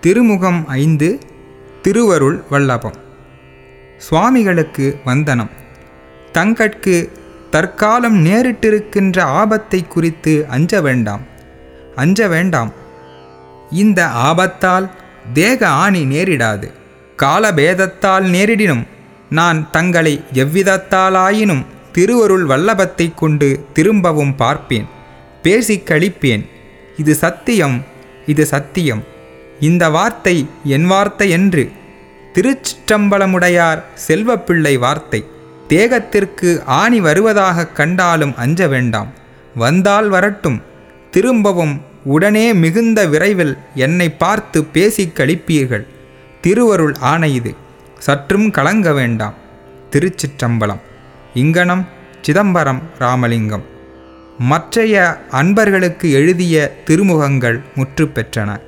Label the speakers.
Speaker 1: திருமுகம் ஐந்து திருவருள் வல்லபம். சுவாமிகளுக்கு வந்தனம். தங்கட்கு தற்காலம் நேரிட்டிருக்கின்ற ஆபத்தை குறித்து அஞ்ச வேண்டாம் அஞ்ச வேண்டாம். இந்த ஆபத்தால் தேக ஆணி நேரிடாது காலபேதத்தால் நேரிடினும் நான் தங்களை எவ்விதத்தாலாயினும் திருவருள் வல்லபத்தைக் கொண்டு திரும்பவும் பார்ப்பேன் பேசிக் கழிப்பேன். இது சத்தியம் இது சத்தியம். இந்த வார்த்தை என் வார்த்தை என்று. திருச்சிற்றம்பலமுடையார் செல்வப்பிள்ளை வார்த்தை. தேகத்திற்கு ஆணி வருவதாகக் கண்டாலும் அஞ்ச வேண்டாம். வந்தால் வரட்டும். திரும்பவும் உடனே மிகுந்த விரைவில் என்னை பார்த்து பேசிக் கழிப்பீர்கள். திருவருள் ஆணை இது. சற்றும் கலங்க வேண்டாம். திருச்சிற்றம்பலம். இங்கனம் சிதம்பரம் ராமலிங்கம். மற்றைய அன்பர்களுக்கு எழுதிய திருமுகங்கள் முற்று பெற்றன.